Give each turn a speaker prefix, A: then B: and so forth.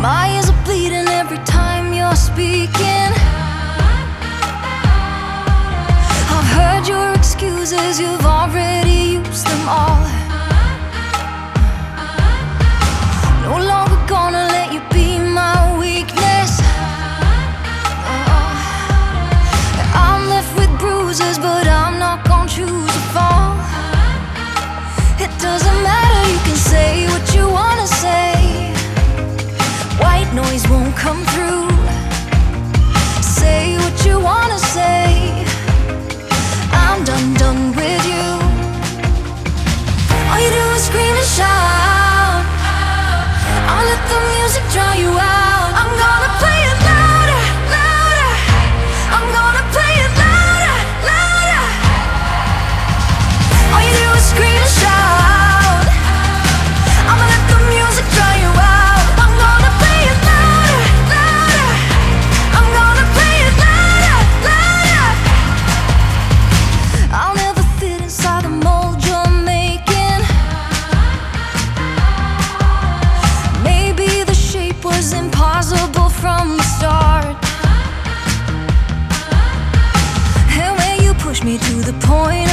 A: My ears are bleeding every time you're speaking. I've heard your excuses, you've won't come through. Say what you wanna say. me to the point